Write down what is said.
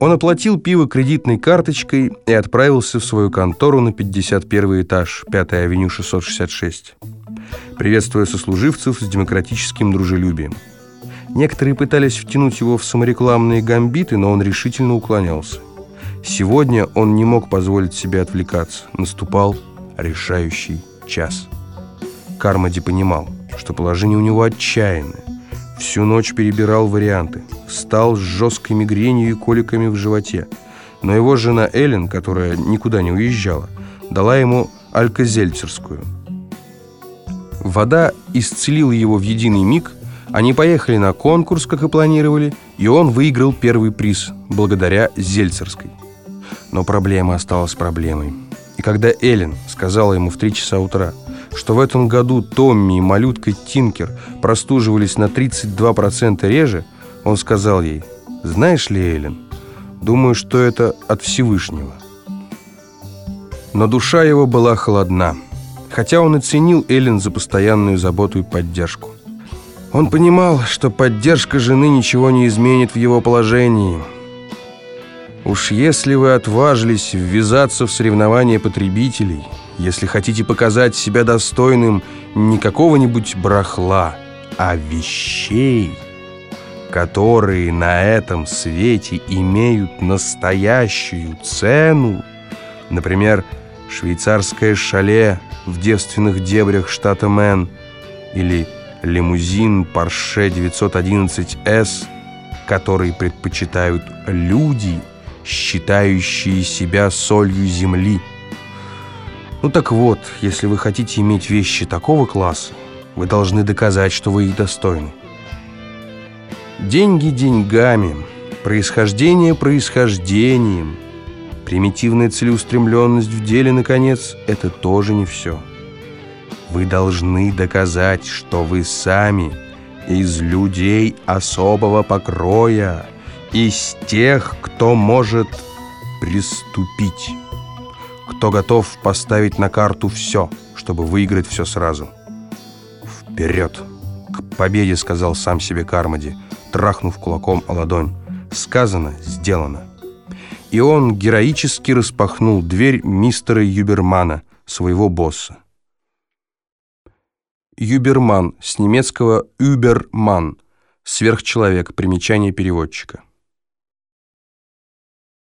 Он оплатил пиво кредитной карточкой и отправился в свою контору на 51 этаж, 5-я авеню 666, приветствуя сослуживцев с демократическим дружелюбием. Некоторые пытались втянуть его в саморекламные гамбиты, но он решительно уклонялся. Сегодня он не мог позволить себе отвлекаться. Наступал решающий час. Кармади понимал, что положение у него отчаянное. Всю ночь перебирал варианты. Встал с жесткой мигренью и коликами в животе. Но его жена Эллен, которая никуда не уезжала, дала ему алькозельцерскую. Вода исцелила его в единый миг. Они поехали на конкурс, как и планировали, и он выиграл первый приз благодаря Зельцерской. Но проблема осталась проблемой. И когда Эллен сказала ему в три часа утра, что в этом году Томми и малютка Тинкер простуживались на 32% реже, он сказал ей, «Знаешь ли, Эллен, думаю, что это от Всевышнего». Но душа его была холодна, хотя он и ценил Эллен за постоянную заботу и поддержку. Он понимал, что поддержка жены ничего не изменит в его положении – Уж если вы отважились ввязаться в соревнования потребителей, если хотите показать себя достойным не какого-нибудь брахла, а вещей, которые на этом свете имеют настоящую цену, например, швейцарское шале в девственных дебрях штата Мэн или лимузин Porsche 911S, который предпочитают люди – считающие себя солью земли. Ну так вот, если вы хотите иметь вещи такого класса, вы должны доказать, что вы их достойны. Деньги деньгами, происхождение происхождением, примитивная целеустремленность в деле, наконец, это тоже не все. Вы должны доказать, что вы сами из людей особого покроя, из тех, кто может приступить, кто готов поставить на карту все, чтобы выиграть все сразу. «Вперед! К победе!» — сказал сам себе Кармоди, трахнув кулаком о ладонь. «Сказано, сделано!» И он героически распахнул дверь мистера Юбермана, своего босса. Юберман, с немецкого «Übermann», сверхчеловек, примечание переводчика.